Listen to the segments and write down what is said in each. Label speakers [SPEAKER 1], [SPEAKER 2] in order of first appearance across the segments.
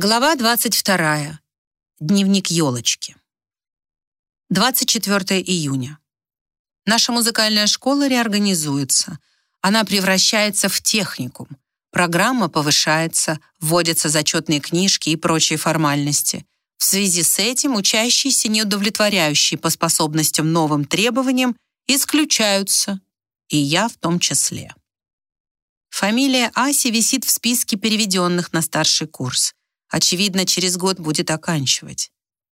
[SPEAKER 1] Глава 22. Дневник елочки. 24 июня. Наша музыкальная школа реорганизуется. Она превращается в техникум. Программа повышается, вводятся зачетные книжки и прочие формальности. В связи с этим учащиеся, не удовлетворяющие по способностям новым требованиям, исключаются, и я в том числе. Фамилия Аси висит в списке переведенных на старший курс. Очевидно, через год будет оканчивать.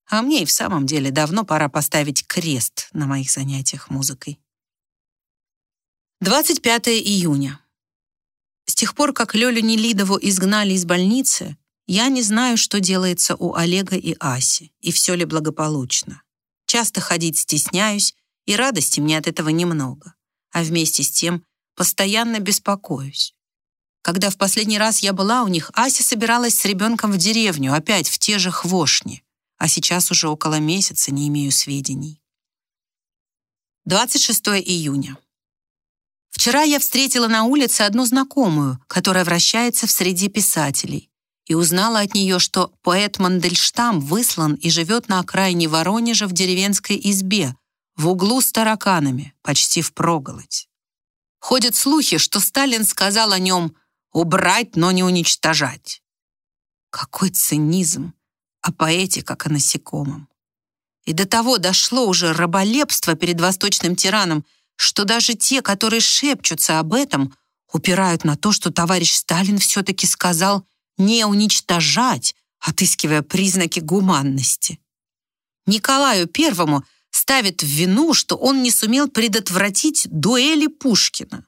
[SPEAKER 1] А мне и в самом деле давно пора поставить крест на моих занятиях музыкой. 25 июня. С тех пор, как Лёлю Нелидову изгнали из больницы, я не знаю, что делается у Олега и Аси, и все ли благополучно. Часто ходить стесняюсь, и радости мне от этого немного. А вместе с тем постоянно беспокоюсь. Когда в последний раз я была у них, Ася собиралась с ребенком в деревню, опять в те же хвошни. А сейчас уже около месяца не имею сведений. 26 июня. Вчера я встретила на улице одну знакомую, которая вращается в среде писателей, и узнала от нее, что поэт Мандельштам выслан и живет на окраине Воронежа в деревенской избе, в углу с тараканами, почти впроголодь. Ходят слухи, что Сталин сказал о нем Убрать, но не уничтожать. Какой цинизм, о поэте, как о насекомом. И до того дошло уже раболепство перед восточным тираном, что даже те, которые шепчутся об этом, упирают на то, что товарищ Сталин все-таки сказал не уничтожать, отыскивая признаки гуманности. Николаю Первому ставит в вину, что он не сумел предотвратить дуэли Пушкина.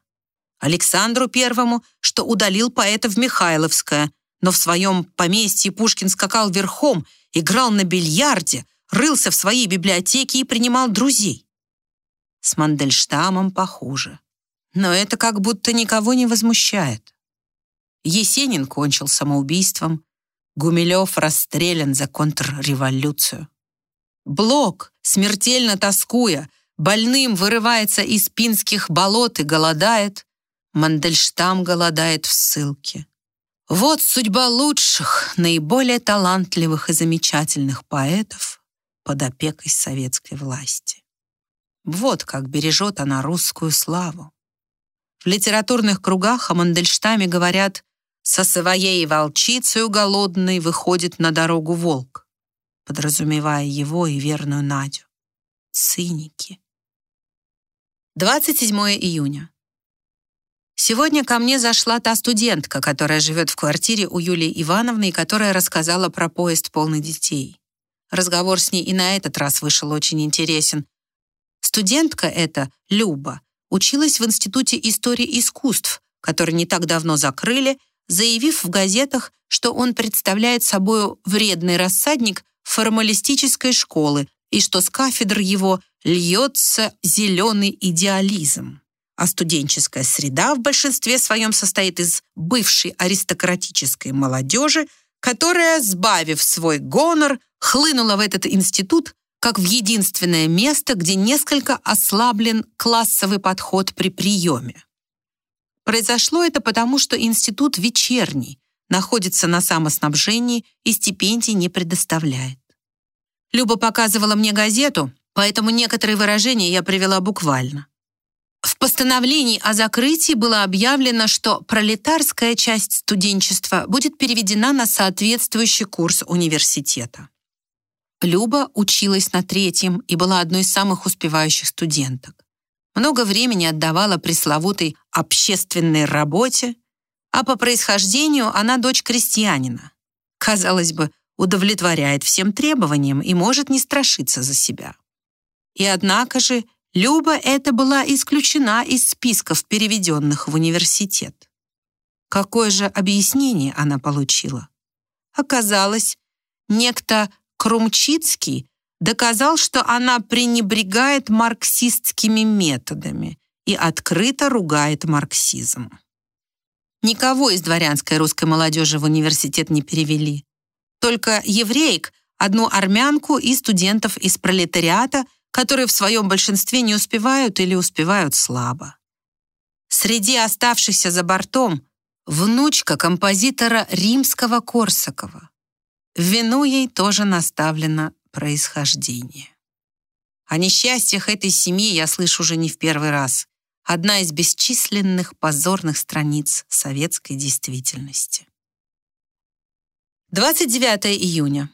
[SPEAKER 1] Александру Первому, что удалил поэта в Михайловское, но в своем поместье Пушкин скакал верхом, играл на бильярде, рылся в своей библиотеке и принимал друзей. С Мандельштамом похуже. Но это как будто никого не возмущает. Есенин кончил самоубийством, Гумилев расстрелян за контрреволюцию. Блок, смертельно тоскуя, больным вырывается из пинских болот и голодает, Мандельштам голодает в ссылке. Вот судьба лучших, наиболее талантливых и замечательных поэтов под опекой советской власти. Вот как бережет она русскую славу. В литературных кругах о Мандельштаме говорят «со своей волчицей голодной выходит на дорогу волк», подразумевая его и верную Надю. Циники. 27 июня. Сегодня ко мне зашла та студентка, которая живет в квартире у Юлии Ивановны и которая рассказала про поезд полный детей. Разговор с ней и на этот раз вышел очень интересен. Студентка эта, Люба, училась в Институте истории искусств, который не так давно закрыли, заявив в газетах, что он представляет собой вредный рассадник формалистической школы и что с кафедр его льется зеленый идеализм а студенческая среда в большинстве своем состоит из бывшей аристократической молодежи, которая, сбавив свой гонор, хлынула в этот институт как в единственное место, где несколько ослаблен классовый подход при приеме. Произошло это потому, что институт вечерний, находится на самоснабжении и стипендий не предоставляет. Люба показывала мне газету, поэтому некоторые выражения я привела буквально. В постановлении о закрытии было объявлено, что пролетарская часть студенчества будет переведена на соответствующий курс университета. Люба училась на третьем и была одной из самых успевающих студенток. Много времени отдавала пресловутой общественной работе, а по происхождению она дочь крестьянина. Казалось бы, удовлетворяет всем требованиям и может не страшиться за себя. И однако же Люба эта была исключена из списков переведенных в университет. Какое же объяснение она получила? Оказалось, некто Крумчицкий доказал, что она пренебрегает марксистскими методами и открыто ругает марксизм. Никого из дворянской русской молодежи в университет не перевели. Только евреек, одну армянку и студентов из пролетариата – которые в своем большинстве не успевают или успевают слабо. Среди оставшихся за бортом внучка композитора римского Корсакова. Вину ей тоже наставлено происхождение. О несчастьях этой семьи я слышу уже не в первый раз. Одна из бесчисленных позорных страниц советской действительности. 29 июня.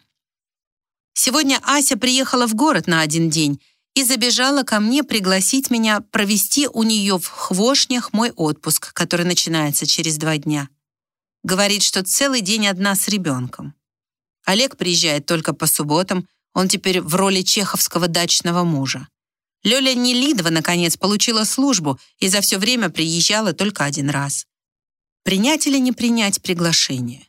[SPEAKER 1] Сегодня Ася приехала в город на один день и забежала ко мне пригласить меня провести у нее в Хвошнях мой отпуск, который начинается через два дня. Говорит, что целый день одна с ребенком. Олег приезжает только по субботам, он теперь в роли чеховского дачного мужа. Лёля Нелидова, наконец, получила службу и за все время приезжала только один раз. Принять или не принять приглашение?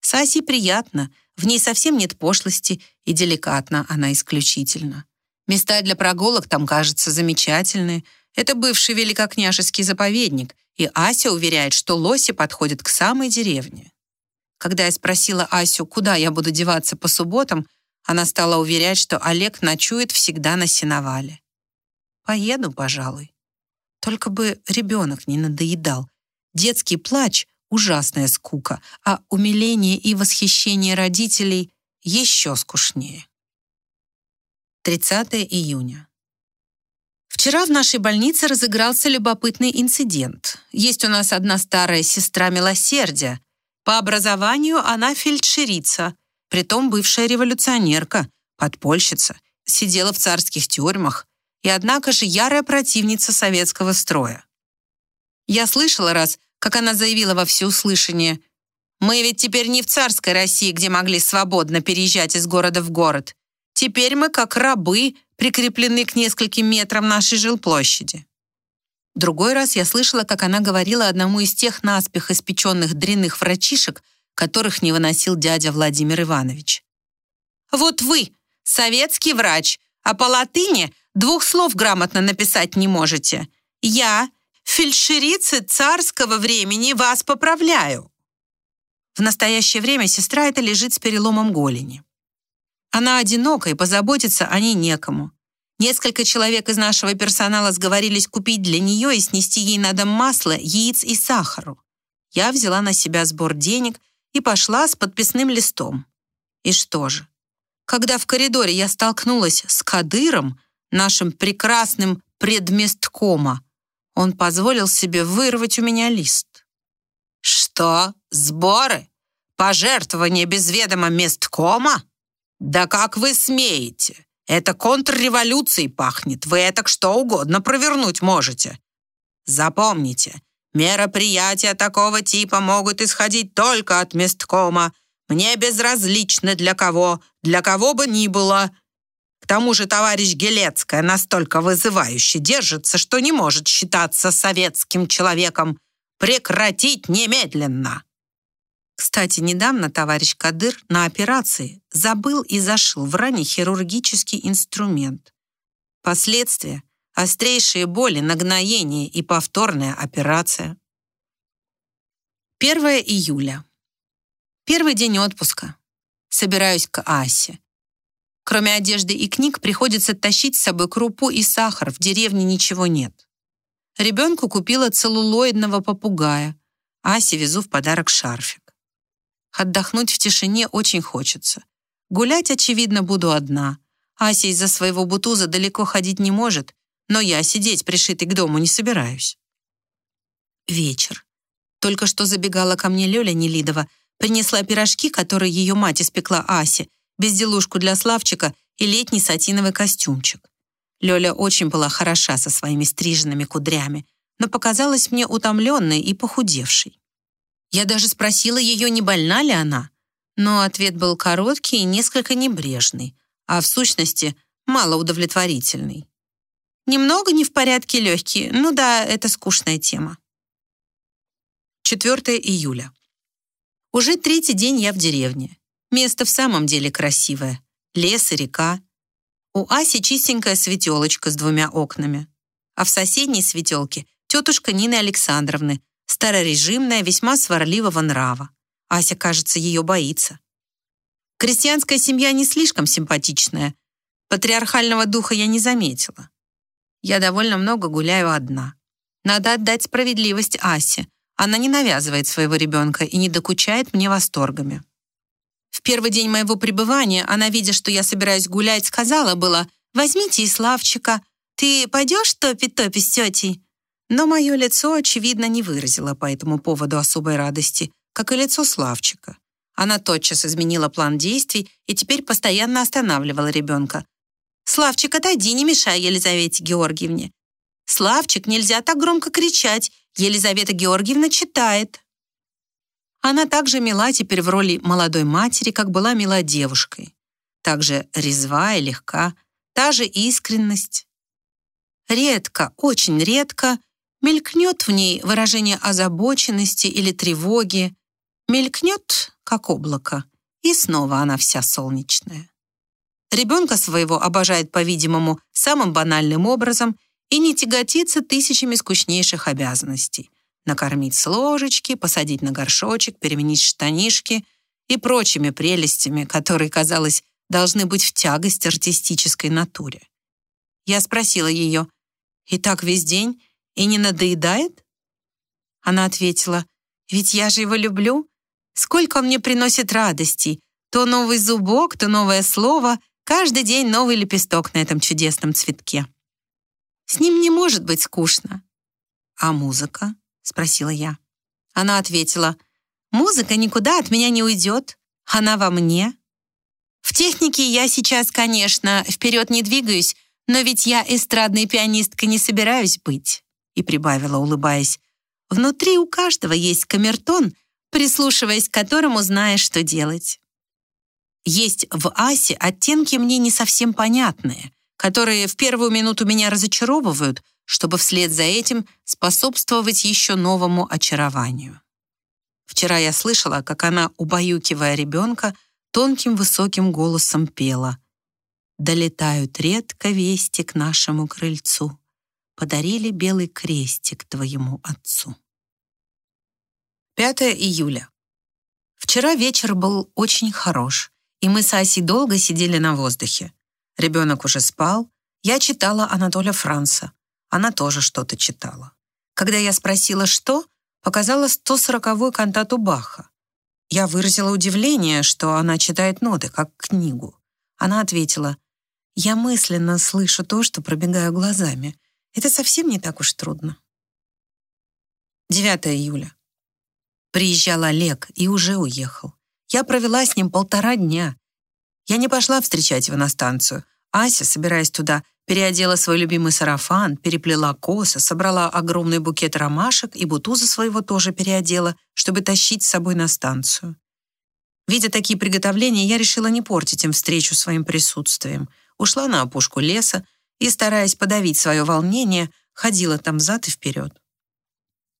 [SPEAKER 1] С Асей приятно, в ней совсем нет пошлости, и деликатна она исключительно. Места для прогулок там, кажется, замечательные. Это бывший великокняжеский заповедник, и Ася уверяет, что лоси подходят к самой деревне. Когда я спросила Асю, куда я буду деваться по субботам, она стала уверять, что Олег ночует всегда на сеновале. Поеду, пожалуй. Только бы ребенок не надоедал. Детский плач — ужасная скука, а умиление и восхищение родителей еще скучнее. 30 июня. Вчера в нашей больнице разыгрался любопытный инцидент. Есть у нас одна старая сестра милосердия. По образованию она фельдшерица, притом бывшая революционерка, подпольщица, сидела в царских тюрьмах и, однако же, ярая противница советского строя. Я слышала раз, как она заявила во всеуслышание, «Мы ведь теперь не в царской России, где могли свободно переезжать из города в город. Теперь мы как рабы, прикреплены к нескольким метрам нашей жилплощади. Другой раз я слышала, как она говорила одному из тех наспех испеченных дрянных врачишек, которых не выносил дядя Владимир Иванович. «Вот вы, советский врач, а по латыни двух слов грамотно написать не можете. Я, фельдшерица царского времени, вас поправляю». В настоящее время сестра эта лежит с переломом голени. Она одинока, и позаботиться о ней некому. Несколько человек из нашего персонала сговорились купить для нее и снести ей на дом масло, яиц и сахару. Я взяла на себя сбор денег и пошла с подписным листом. И что же? Когда в коридоре я столкнулась с Кадыром, нашим прекрасным предместкома, он позволил себе вырвать у меня лист. «Что? Сборы? Пожертвование без ведома месткома?» «Да как вы смеете? Это контрреволюцией пахнет. Вы это что угодно провернуть можете. Запомните, мероприятия такого типа могут исходить только от месткома. Мне безразлично для кого, для кого бы ни было. К тому же товарищ Гелецкая настолько вызывающе держится, что не может считаться советским человеком. Прекратить немедленно!» Кстати, недавно товарищ Кадыр на операции забыл и зашил в ране хирургический инструмент. Последствия – острейшие боли, нагноение и повторная операция. 1 июля. Первый день отпуска. Собираюсь к Асе. Кроме одежды и книг приходится тащить с собой крупу и сахар, в деревне ничего нет. Ребенку купила целлулоидного попугая, Асе везу в подарок шарфик. Отдохнуть в тишине очень хочется. Гулять, очевидно, буду одна. Ася из-за своего бутуза далеко ходить не может, но я сидеть пришитый к дому не собираюсь. Вечер. Только что забегала ко мне Лёля Нелидова, принесла пирожки, которые ее мать испекла Асе, безделушку для Славчика и летний сатиновый костюмчик. Лёля очень была хороша со своими стриженными кудрями, но показалась мне утомленной и похудевшей. Я даже спросила ее, не больна ли она, но ответ был короткий и несколько небрежный, а в сущности малоудовлетворительный. Немного не в порядке легкие, ну да, это скучная тема. 4 июля. Уже третий день я в деревне. Место в самом деле красивое. Лес и река. У Аси чистенькая светелочка с двумя окнами. А в соседней светелке тетушка Нины Александровны старорежимная, весьма сварливого нрава. Ася, кажется, ее боится. Крестьянская семья не слишком симпатичная. Патриархального духа я не заметила. Я довольно много гуляю одна. Надо отдать справедливость Асе. Она не навязывает своего ребенка и не докучает мне восторгами. В первый день моего пребывания она, видя, что я собираюсь гулять, сказала было «Возьмите и Славчика. Ты пойдешь топи-топи с тетей?» Но мое лицо, очевидно, не выразило по этому поводу особой радости, как и лицо Славчика. Она тотчас изменила план действий и теперь постоянно останавливала ребенка. «Славчик, отойди, не мешай Елизавете Георгиевне. Славчик, нельзя так громко кричать. Елизавета Георгиевна читает». Она также мила теперь в роли молодой матери, как была мила девушкой. Также резва и легка, та же искренность. Редко, очень редко мелькнет в ней выражение озабоченности или тревоги, мелькнет, как облако, и снова она вся солнечная. Ребенка своего обожает, по-видимому, самым банальным образом и не тяготится тысячами скучнейших обязанностей накормить с ложечки, посадить на горшочек, переменить штанишки и прочими прелестями, которые, казалось, должны быть в тягость артистической натуре. Я спросила ее, «И так весь день? И не надоедает?» Она ответила, «Ведь я же его люблю. Сколько он мне приносит радостей. То новый зубок, то новое слово, каждый день новый лепесток на этом чудесном цветке. С ним не может быть скучно. А музыка? — спросила я. Она ответила, «Музыка никуда от меня не уйдет. Она во мне». В технике я сейчас, конечно, вперед не двигаюсь, но ведь я эстрадной пианисткой не собираюсь быть. И прибавила, улыбаясь, «Внутри у каждого есть камертон, прислушиваясь к которому знаешь, что делать». Есть в Асе оттенки мне не совсем понятные, которые в первую минуту меня разочаровывают, чтобы вслед за этим способствовать еще новому очарованию. Вчера я слышала, как она, убаюкивая ребенка, тонким высоким голосом пела «Долетают редко вести к нашему крыльцу, подарили белый крестик твоему отцу». 5 июля. Вчера вечер был очень хорош, и мы с Асей долго сидели на воздухе. Ребенок уже спал, я читала Анатоля Франца. Она тоже что-то читала. Когда я спросила, что, показала 140-ю кантату Баха. Я выразила удивление, что она читает ноты, как книгу. Она ответила, «Я мысленно слышу то, что пробегаю глазами. Это совсем не так уж трудно». 9 июля. Приезжал Олег и уже уехал. Я провела с ним полтора дня. Я не пошла встречать его на станцию. Ася, собираясь туда, переодела свой любимый сарафан, переплела косы, собрала огромный букет ромашек и бутуза своего тоже переодела, чтобы тащить с собой на станцию. Видя такие приготовления, я решила не портить им встречу своим присутствием. Ушла на опушку леса и, стараясь подавить свое волнение, ходила там взад и вперед.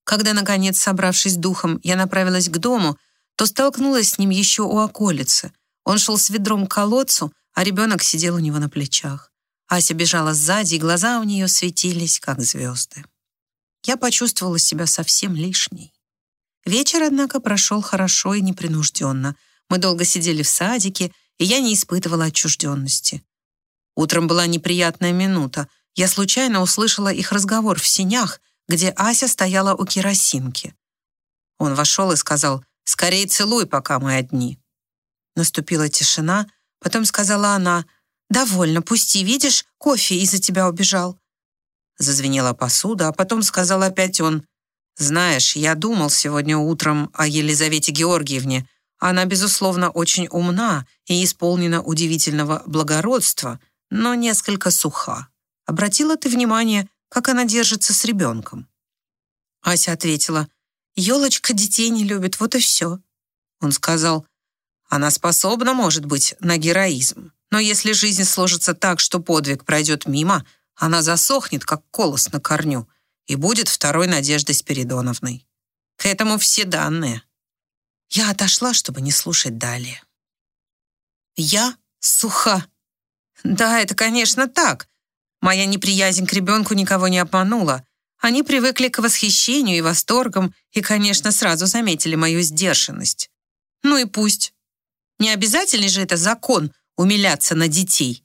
[SPEAKER 1] Когда, наконец, собравшись духом, я направилась к дому, то столкнулась с ним еще у околицы. Он шел с ведром к колодцу, а ребенок сидел у него на плечах. Ася бежала сзади, и глаза у нее светились, как звезды. Я почувствовала себя совсем лишней. Вечер, однако, прошел хорошо и непринужденно. Мы долго сидели в садике, и я не испытывала отчужденности. Утром была неприятная минута. Я случайно услышала их разговор в синях, где Ася стояла у керосинки. Он вошел и сказал, «Скорей целуй, пока мы одни». Наступила тишина, потом сказала она, «Довольно, пусти, видишь, кофе из-за тебя убежал». Зазвенела посуда, а потом сказал опять он, «Знаешь, я думал сегодня утром о Елизавете Георгиевне. Она, безусловно, очень умна и исполнена удивительного благородства, но несколько суха. Обратила ты внимание, как она держится с ребенком?» Ася ответила, «Елочка детей не любит, вот и все». Он сказал, «Она способна, может быть, на героизм, но если жизнь сложится так, что подвиг пройдет мимо, она засохнет, как колос на корню, и будет второй Надеждой Спиридоновной. К этому все данные. Я отошла, чтобы не слушать далее. Я суха. Да, это, конечно, так. Моя неприязнь к ребенку никого не обманула. Они привыкли к восхищению и восторгам и, конечно, сразу заметили мою сдержанность. Ну и пусть. Не обязательный же это закон умиляться на детей.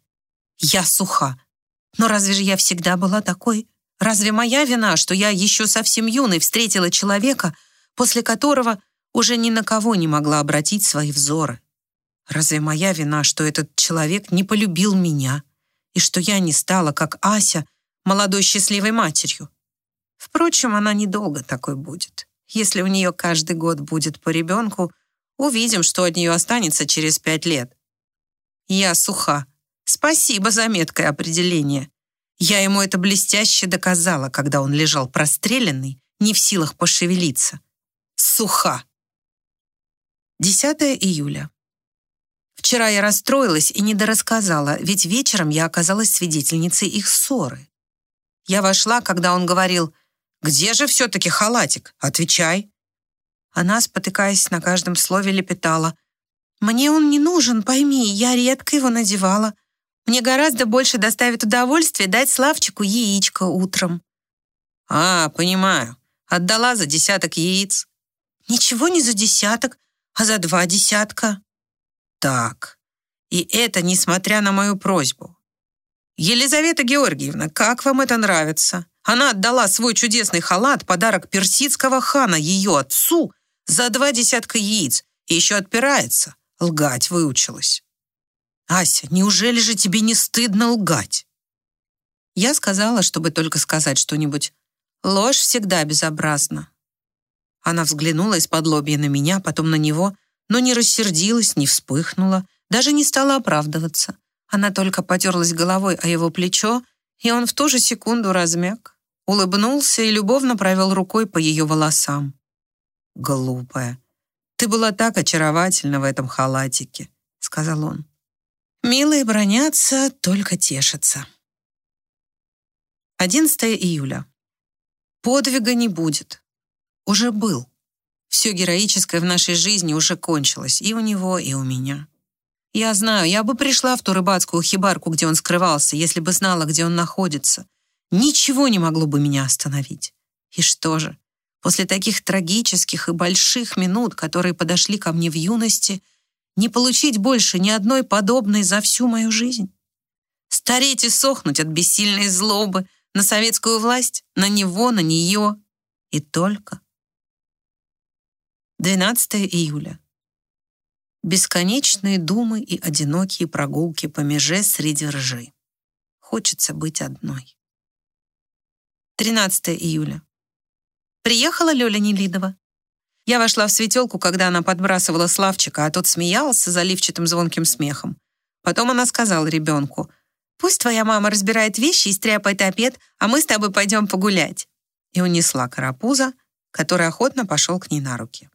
[SPEAKER 1] Я суха. Но разве же я всегда была такой? Разве моя вина, что я еще совсем юной встретила человека, после которого уже ни на кого не могла обратить свои взоры? Разве моя вина, что этот человек не полюбил меня и что я не стала, как Ася, молодой счастливой матерью? Впрочем, она недолго такой будет. Если у нее каждый год будет по ребенку, увидим, что от нее останется через пять лет. Я суха. Спасибо за меткое определение. Я ему это блестяще доказала, когда он лежал простреленный, не в силах пошевелиться. Суха. 10 июля. Вчера я расстроилась и недорассказала, ведь вечером я оказалась свидетельницей их ссоры. Я вошла, когда он говорил «Где же все-таки халатик? Отвечай!» Она, спотыкаясь на каждом слове, лепетала «Мне он не нужен, пойми, я редко его надевала. Мне гораздо больше доставит удовольствие дать Славчику яичко утром». «А, понимаю. Отдала за десяток яиц». «Ничего не за десяток, а за два десятка». «Так, и это несмотря на мою просьбу. Елизавета Георгиевна, как вам это нравится? Она отдала свой чудесный халат, подарок персидского хана ее отцу, за два десятка яиц и еще отпирается. Лгать выучилась. «Ася, неужели же тебе не стыдно лгать?» Я сказала, чтобы только сказать что-нибудь. Ложь всегда безобразна. Она взглянула из-под лобья на меня, потом на него, но не рассердилась, не вспыхнула, даже не стала оправдываться. Она только потерлась головой о его плечо, и он в ту же секунду размяк, улыбнулся и любовно провел рукой по ее волосам. «Глупая, ты была так очаровательна в этом халатике», — сказал он. «Милые бронятся, только тешатся». 11 июля. Подвига не будет. Уже был. Все героическое в нашей жизни уже кончилось и у него, и у меня. Я знаю, я бы пришла в ту рыбацкую хибарку, где он скрывался, если бы знала, где он находится. Ничего не могло бы меня остановить. И что же? После таких трагических и больших минут, которые подошли ко мне в юности, не получить больше ни одной подобной за всю мою жизнь? Стареть и сохнуть от бессильной злобы на советскую власть, на него, на нее и только. 12 июля. Бесконечные думы и одинокие прогулки по меже среди ржи. Хочется быть одной. 13 июля. Приехала Лёля Нелидова. Я вошла в светелку, когда она подбрасывала Славчика, а тот смеялся заливчатым звонким смехом. Потом она сказала ребенку, «Пусть твоя мама разбирает вещи и стряпает обед, а мы с тобой пойдем погулять». И унесла карапуза, который охотно пошел к ней на руки.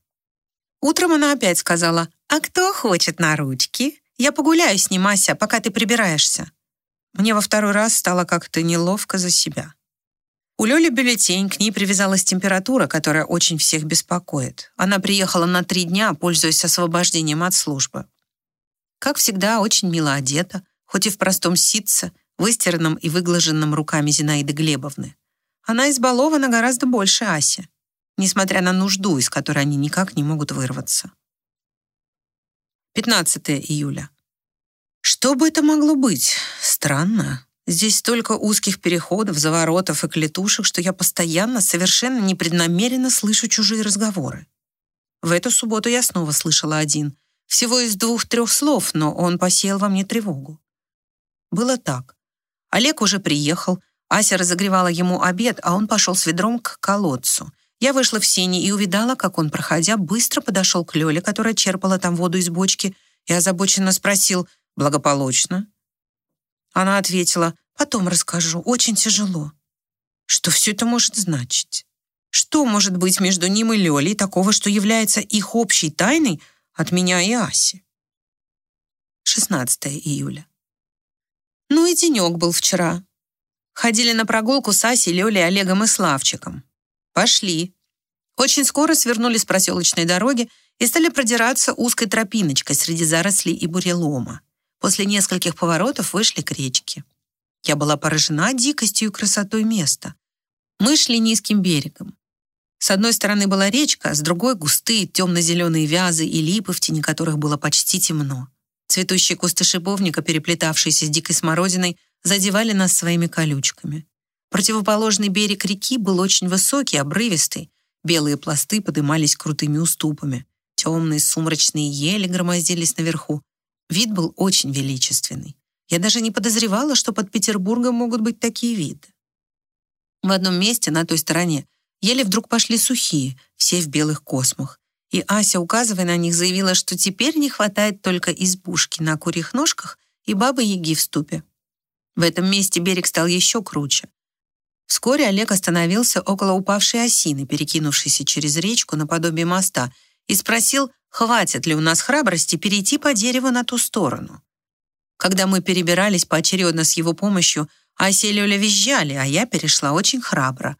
[SPEAKER 1] Утром она опять сказала, «А кто хочет на ручки? Я погуляю с ним, Ася, пока ты прибираешься». Мне во второй раз стало как-то неловко за себя. У Лёли бюллетень, к ней привязалась температура, которая очень всех беспокоит. Она приехала на три дня, пользуясь освобождением от службы. Как всегда, очень мило одета, хоть и в простом ситце, выстиранном и выглаженном руками Зинаиды Глебовны. Она избалована гораздо больше Аси несмотря на нужду, из которой они никак не могут вырваться. 15 июля. Что бы это могло быть? Странно. Здесь столько узких переходов, заворотов и клетушек, что я постоянно, совершенно непреднамеренно слышу чужие разговоры. В эту субботу я снова слышала один. Всего из двух-трех слов, но он посеял во мне тревогу. Было так. Олег уже приехал, Ася разогревала ему обед, а он пошел с ведром к колодцу. Я вышла в сени и увидала, как он, проходя, быстро подошел к Лёле, которая черпала там воду из бочки, и озабоченно спросил «Благополучно?». Она ответила «Потом расскажу, очень тяжело». Что все это может значить? Что может быть между ним и Лёлей такого, что является их общей тайной от меня и Аси? 16 июля. Ну и денек был вчера. Ходили на прогулку с Асей, Лёлей, Олегом и Славчиком. Пошли. Очень скоро свернули с проселочной дороги и стали продираться узкой тропиночкой среди зарослей и бурелома. После нескольких поворотов вышли к речке. Я была поражена дикостью и красотой места. Мы шли низким берегом. С одной стороны была речка, с другой — густые темно-зеленые вязы и липы, в тени которых было почти темно. Цветущие кусты шиповника, переплетавшиеся с дикой смородиной, задевали нас своими колючками. Противоположный берег реки был очень высокий, обрывистый. Белые пласты подымались крутыми уступами. Темные сумрачные ели громоздились наверху. Вид был очень величественный. Я даже не подозревала, что под Петербургом могут быть такие виды. В одном месте, на той стороне, еле вдруг пошли сухие, все в белых космах. И Ася, указывая на них, заявила, что теперь не хватает только избушки на курьих ножках и бабы-яги в ступе. В этом месте берег стал еще круче. Вскоре Олег остановился около упавшей осины, перекинувшейся через речку наподобие моста, и спросил, хватит ли у нас храбрости перейти по дереву на ту сторону. Когда мы перебирались поочередно с его помощью, Ася и Лёля визжали, а я перешла очень храбро.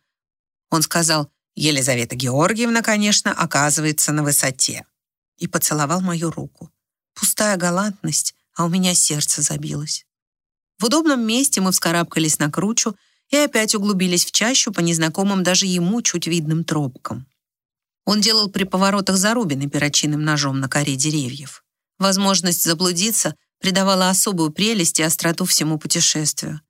[SPEAKER 1] Он сказал, Елизавета Георгиевна, конечно, оказывается на высоте. И поцеловал мою руку. Пустая галантность, а у меня сердце забилось. В удобном месте мы вскарабкались на кручу и опять углубились в чащу по незнакомым даже ему чуть видным тропкам. Он делал при поворотах зарубины перочинным ножом на коре деревьев. Возможность заблудиться придавала особую прелесть и остроту всему путешествию.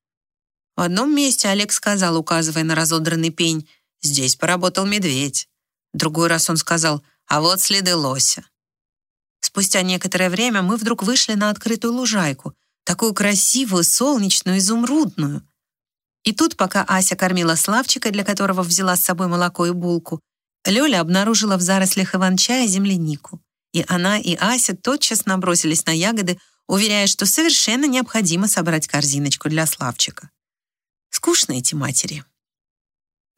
[SPEAKER 1] В одном месте Олег сказал, указывая на разодранный пень, «Здесь поработал медведь». Другой раз он сказал, «А вот следы лося». Спустя некоторое время мы вдруг вышли на открытую лужайку, такую красивую, солнечную, изумрудную. И тут, пока Ася кормила Славчика, для которого взяла с собой молоко и булку, Лёля обнаружила в зарослях иван-чая землянику. И она, и Ася тотчас набросились на ягоды, уверяя, что совершенно необходимо собрать корзиночку для Славчика. Скучно эти матери.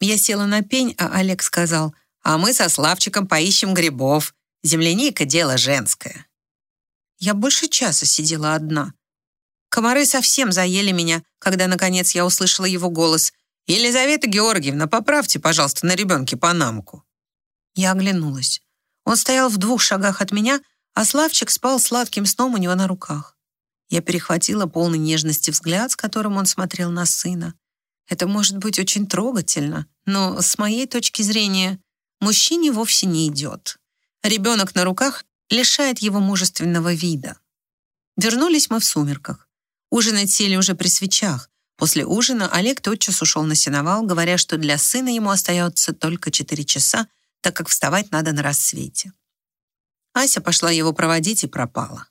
[SPEAKER 1] Я села на пень, а Олег сказал, «А мы со Славчиком поищем грибов. Земляника — дело женское». Я больше часа сидела одна. Комары совсем заели меня, когда, наконец, я услышала его голос. «Елизавета Георгиевна, поправьте, пожалуйста, на ребенке панамку». Я оглянулась. Он стоял в двух шагах от меня, а Славчик спал сладким сном у него на руках. Я перехватила полный нежности взгляд, с которым он смотрел на сына. Это может быть очень трогательно, но с моей точки зрения мужчине вовсе не идет. Ребенок на руках лишает его мужественного вида. Вернулись мы в сумерках. Ужинать сели уже при свечах. После ужина Олег тотчас ушел на сеновал, говоря, что для сына ему остается только 4 часа, так как вставать надо на рассвете. Ася пошла его проводить и пропала.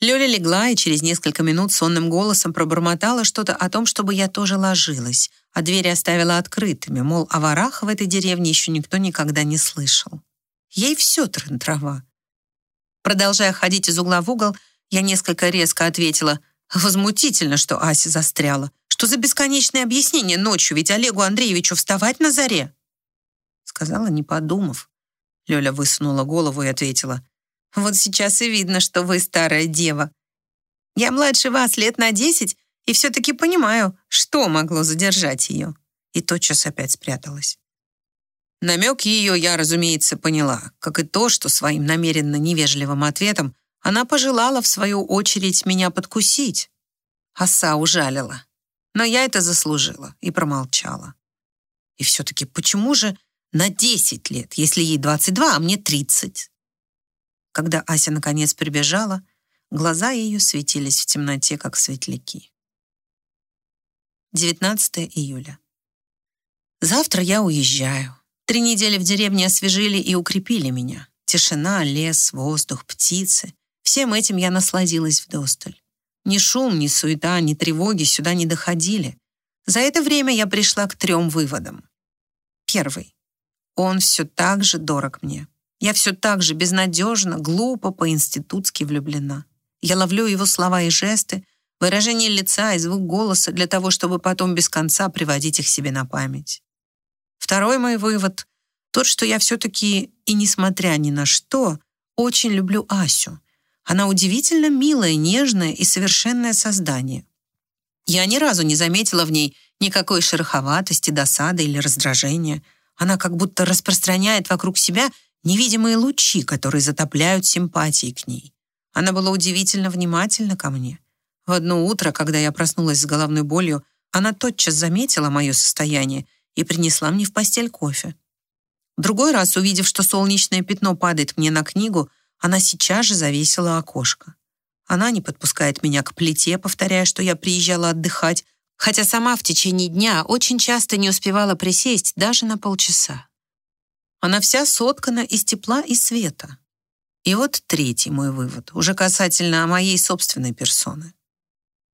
[SPEAKER 1] Лёля легла и через несколько минут сонным голосом пробормотала что-то о том, чтобы я тоже ложилась, а двери оставила открытыми, мол, о ворах в этой деревне еще никто никогда не слышал. Ей все трын-трава. Продолжая ходить из угла в угол, я несколько резко ответила, возмутительно, что Ася застряла. Что за бесконечное объяснение ночью, ведь Олегу Андреевичу вставать на заре? Сказала, не подумав. Лёля высунула голову и ответила, вот сейчас и видно, что вы старая дева. Я младше вас лет на десять и все-таки понимаю, что могло задержать ее. И тотчас опять спряталась. Намек ее я, разумеется, поняла, как и то, что своим намеренно невежливым ответом она пожелала, в свою очередь, меня подкусить. Оса ужалила. Но я это заслужила и промолчала. И все-таки почему же на 10 лет, если ей 22, а мне 30? Когда Ася наконец прибежала, глаза ее светились в темноте, как светляки. 19 июля. Завтра я уезжаю. Три недели в деревне освежили и укрепили меня. Тишина, лес, воздух, птицы. Всем этим я насладилась вдосталь. Ни шум, ни суета, ни тревоги сюда не доходили. За это время я пришла к трем выводам. Первый. Он все так же дорог мне. Я все так же безнадежно, глупо, по-институтски влюблена. Я ловлю его слова и жесты, выражение лица и звук голоса для того, чтобы потом без конца приводить их себе на память. Второй мой вывод — тот, что я все-таки, и несмотря ни на что, очень люблю Асю. Она удивительно милое, нежное и совершенное создание. Я ни разу не заметила в ней никакой шероховатости, досады или раздражения. Она как будто распространяет вокруг себя — невидимые лучи, которые затопляют симпатии к ней. Она была удивительно внимательна ко мне. В одно утро, когда я проснулась с головной болью, она тотчас заметила мое состояние и принесла мне в постель кофе. Другой раз, увидев, что солнечное пятно падает мне на книгу, она сейчас же завесила окошко. Она не подпускает меня к плите, повторяя, что я приезжала отдыхать, хотя сама в течение дня очень часто не успевала присесть даже на полчаса. Она вся соткана из тепла и света. И вот третий мой вывод, уже касательно моей собственной персоны.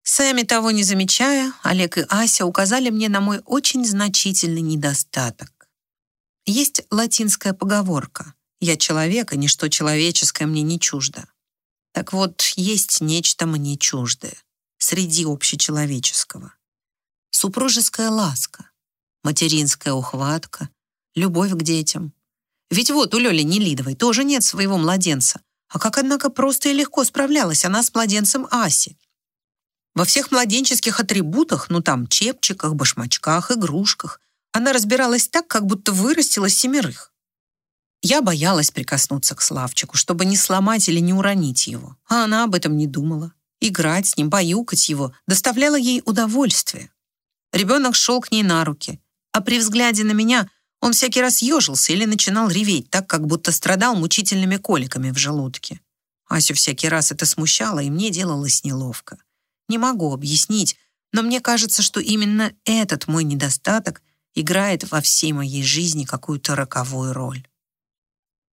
[SPEAKER 1] Сами того не замечая, Олег и Ася указали мне на мой очень значительный недостаток. Есть латинская поговорка «Я человек, и ничто человеческое мне не чуждо». Так вот, есть нечто мне чуждое среди общечеловеческого. Супружеская ласка, материнская ухватка, любовь к детям. Ведь вот у Лёли Нелидовой тоже нет своего младенца, а как, однако, просто и легко справлялась она с младенцем Аси. Во всех младенческих атрибутах, ну там, чепчиках, башмачках, игрушках, она разбиралась так, как будто вырастила семерых. Я боялась прикоснуться к Славчику, чтобы не сломать или не уронить его, а она об этом не думала. Играть с ним, баюкать его доставляло ей удовольствие. Ребенок шел к ней на руки, а при взгляде на меня он всякий раз ежился или начинал реветь, так как будто страдал мучительными коликами в желудке. Асю всякий раз это смущало, и мне делалось неловко. Не могу объяснить, но мне кажется, что именно этот мой недостаток играет во всей моей жизни какую-то роковую роль.